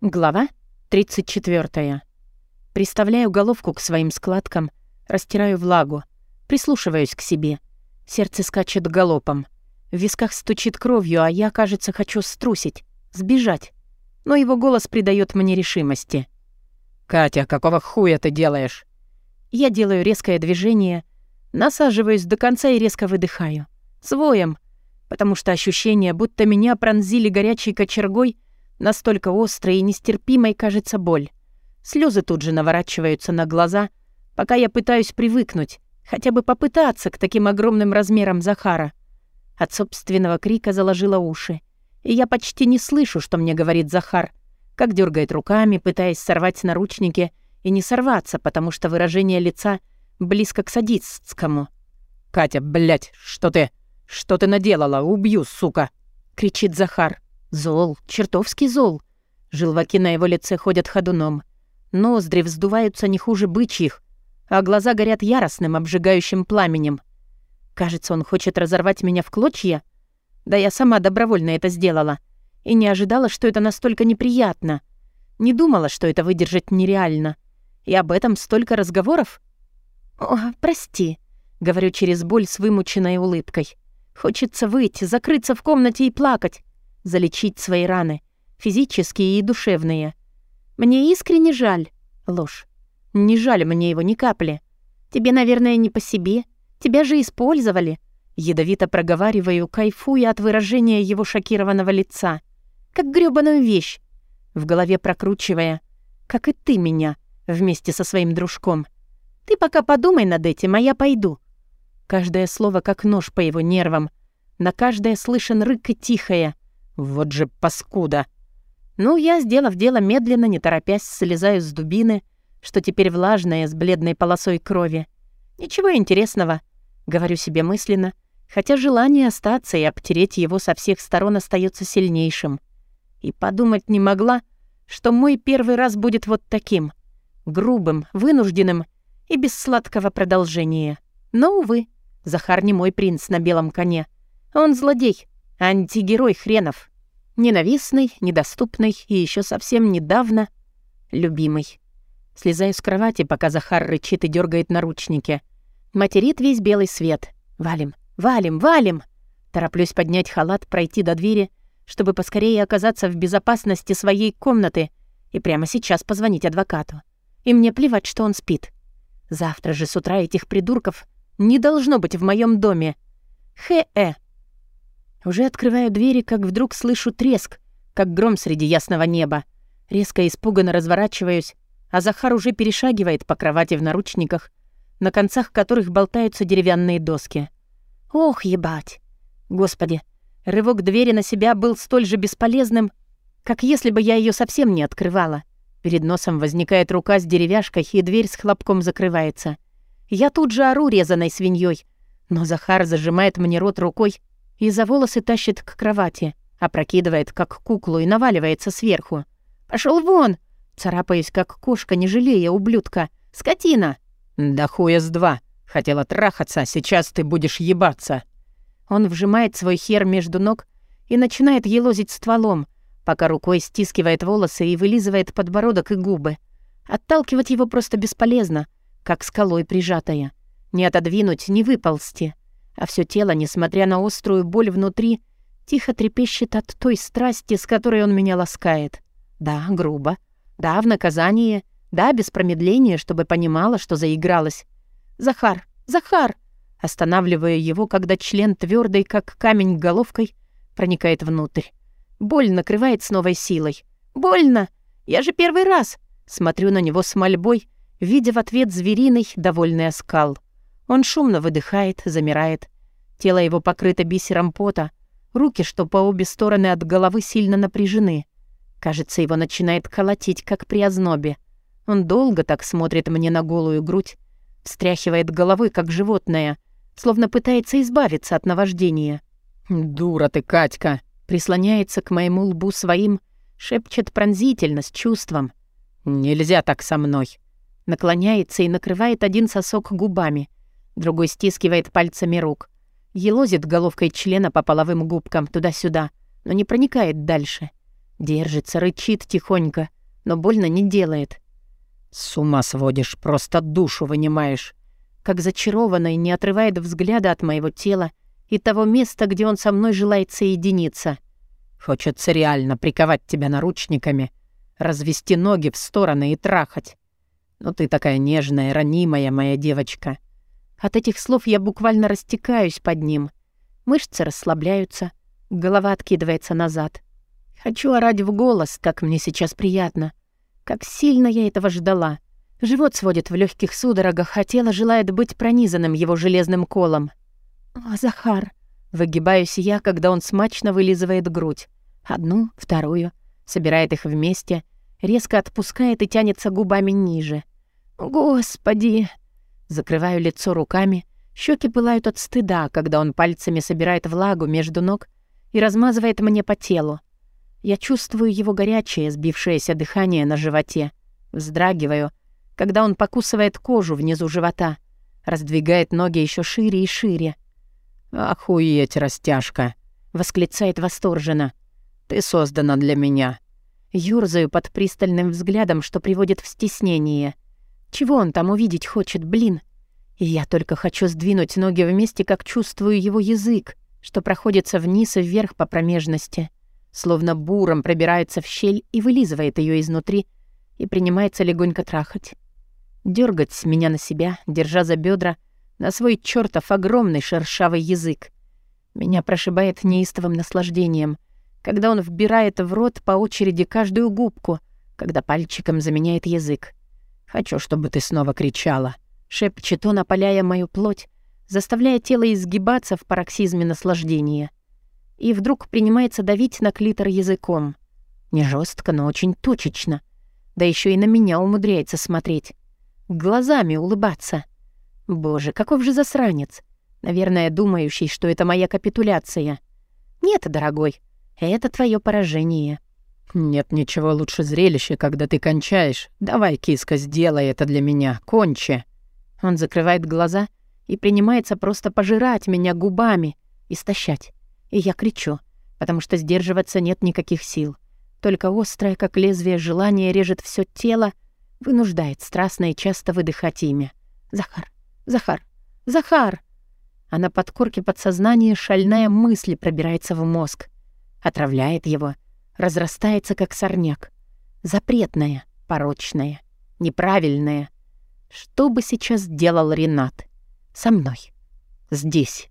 Глава 34. Приставляю головку к своим складкам, растираю влагу, прислушиваюсь к себе. Сердце скачет галопом. В висках стучит кровью, а я, кажется, хочу струсить, сбежать. Но его голос придает мне решимости. «Катя, какого хуя ты делаешь?» Я делаю резкое движение, насаживаюсь до конца и резко выдыхаю. Своем, потому что ощущение, будто меня пронзили горячей кочергой — Настолько острой и нестерпимой кажется боль. Слезы тут же наворачиваются на глаза, пока я пытаюсь привыкнуть, хотя бы попытаться к таким огромным размерам Захара. От собственного крика заложило уши, и я почти не слышу, что мне говорит Захар, как дергает руками, пытаясь сорвать наручники, и не сорваться, потому что выражение лица близко к садистскому. «Катя, блядь, что ты... что ты наделала? Убью, сука!» — кричит Захар. Зол, чертовски зол. Желваки на его лице ходят ходуном. Ноздри вздуваются не хуже бычьих, а глаза горят яростным, обжигающим пламенем. Кажется, он хочет разорвать меня в клочья. Да я сама добровольно это сделала. И не ожидала, что это настолько неприятно. Не думала, что это выдержать нереально. И об этом столько разговоров. «О, прости», — говорю через боль с вымученной улыбкой. Хочется выйти, закрыться в комнате и плакать залечить свои раны, физические и душевные. Мне искренне жаль. Ложь. Не жаль мне его ни капли. Тебе, наверное, не по себе. Тебя же использовали. Ядовито проговариваю, кайфуя от выражения его шокированного лица. Как грёбаную вещь. В голове прокручивая. Как и ты меня, вместе со своим дружком. Ты пока подумай над этим, а я пойду. Каждое слово как нож по его нервам. На каждое слышен рык и тихое. Вот же паскуда. Ну, я, сделав дело медленно, не торопясь, слезаю с дубины, что теперь влажная, с бледной полосой крови. Ничего интересного, говорю себе мысленно, хотя желание остаться и обтереть его со всех сторон остается сильнейшим. И подумать не могла, что мой первый раз будет вот таким. Грубым, вынужденным и без сладкого продолжения. Но, увы, Захар не мой принц на белом коне. Он злодей, Антигерой хренов. Ненавистный, недоступный и еще совсем недавно любимый. Слезаю с кровати, пока Захар рычит и дергает наручники. Материт весь белый свет. Валим, валим, валим! Тороплюсь поднять халат, пройти до двери, чтобы поскорее оказаться в безопасности своей комнаты и прямо сейчас позвонить адвокату. И мне плевать, что он спит. Завтра же с утра этих придурков не должно быть в моем доме. Хэ-э. Уже открываю двери, как вдруг слышу треск, как гром среди ясного неба. Резко испуганно разворачиваюсь, а Захар уже перешагивает по кровати в наручниках, на концах которых болтаются деревянные доски. Ох, ебать! Господи, рывок двери на себя был столь же бесполезным, как если бы я ее совсем не открывала. Перед носом возникает рука с деревяшкой, и дверь с хлопком закрывается. Я тут же ору резаной свиньей, но Захар зажимает мне рот рукой и за волосы тащит к кровати, опрокидывает, как куклу, и наваливается сверху. Пошел вон!» Царапаюсь, как кошка, не жалея ублюдка. «Скотина!» «Да хуя с два! Хотела трахаться, сейчас ты будешь ебаться!» Он вжимает свой хер между ног и начинает елозить стволом, пока рукой стискивает волосы и вылизывает подбородок и губы. Отталкивать его просто бесполезно, как скалой прижатая. Не отодвинуть, не выползти а все тело, несмотря на острую боль внутри, тихо трепещет от той страсти, с которой он меня ласкает. Да, грубо. Да, в наказание. Да, без промедления, чтобы понимала, что заигралась. «Захар! Захар!» Останавливая его, когда член твердый, как камень головкой, проникает внутрь. Боль накрывает с новой силой. «Больно! Я же первый раз!» Смотрю на него с мольбой, видя в ответ звериный, довольный оскал. Он шумно выдыхает, замирает. Тело его покрыто бисером пота. Руки, что по обе стороны от головы, сильно напряжены. Кажется, его начинает колотить, как при ознобе. Он долго так смотрит мне на голую грудь, встряхивает головой, как животное, словно пытается избавиться от наваждения. «Дура ты, Катька!» Прислоняется к моему лбу своим, шепчет пронзительно, с чувством. «Нельзя так со мной!» Наклоняется и накрывает один сосок губами, Другой стискивает пальцами рук. Елозит головкой члена по половым губкам туда-сюда, но не проникает дальше. Держится, рычит тихонько, но больно не делает. С ума сводишь, просто душу вынимаешь. Как зачарованный не отрывает взгляда от моего тела и того места, где он со мной желает соединиться. Хочется реально приковать тебя наручниками, развести ноги в стороны и трахать. Но ты такая нежная, ранимая моя девочка. От этих слов я буквально растекаюсь под ним. Мышцы расслабляются, голова откидывается назад. Хочу орать в голос, как мне сейчас приятно. Как сильно я этого ждала. Живот сводит в легких судорогах, а тело желает быть пронизанным его железным колом. «О, Захар!» Выгибаюсь я, когда он смачно вылизывает грудь. Одну, вторую, собирает их вместе, резко отпускает и тянется губами ниже. «Господи!» Закрываю лицо руками, щеки пылают от стыда, когда он пальцами собирает влагу между ног и размазывает мне по телу. Я чувствую его горячее, сбившееся дыхание на животе. Вздрагиваю, когда он покусывает кожу внизу живота, раздвигает ноги еще шире и шире. «Охуеть, растяжка!» — восклицает восторженно. «Ты создана для меня». Юрзаю под пристальным взглядом, что приводит в стеснение. Чего он там увидеть хочет, блин? И я только хочу сдвинуть ноги вместе, как чувствую его язык, что проходится вниз и вверх по промежности словно буром пробирается в щель и вылизывает ее изнутри и принимается легонько трахать. Дергать меня на себя, держа за бедра, на свой чертов огромный шершавый язык. Меня прошибает неистовым наслаждением, когда он вбирает в рот по очереди каждую губку, когда пальчиком заменяет язык. «Хочу, чтобы ты снова кричала», — шепчет он, опаляя мою плоть, заставляя тело изгибаться в пароксизме наслаждения и вдруг принимается давить на клитор языком. Не жестко, но очень точечно. Да еще и на меня умудряется смотреть. Глазами улыбаться. Боже, каков же засранец. Наверное, думающий, что это моя капитуляция. Нет, дорогой, это твое поражение. Нет ничего лучше зрелища, когда ты кончаешь. Давай, киска, сделай это для меня. Кончи. Он закрывает глаза и принимается просто пожирать меня губами, истощать. И я кричу, потому что сдерживаться нет никаких сил. Только острое, как лезвие, желание режет все тело, вынуждает страстно и часто выдыхать имя. «Захар! Захар! Захар!» А на подкорке подсознания шальная мысль пробирается в мозг. Отравляет его, разрастается, как сорняк. Запретная, порочная, неправильная. Что бы сейчас делал Ренат? Со мной. Здесь.